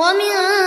活命人。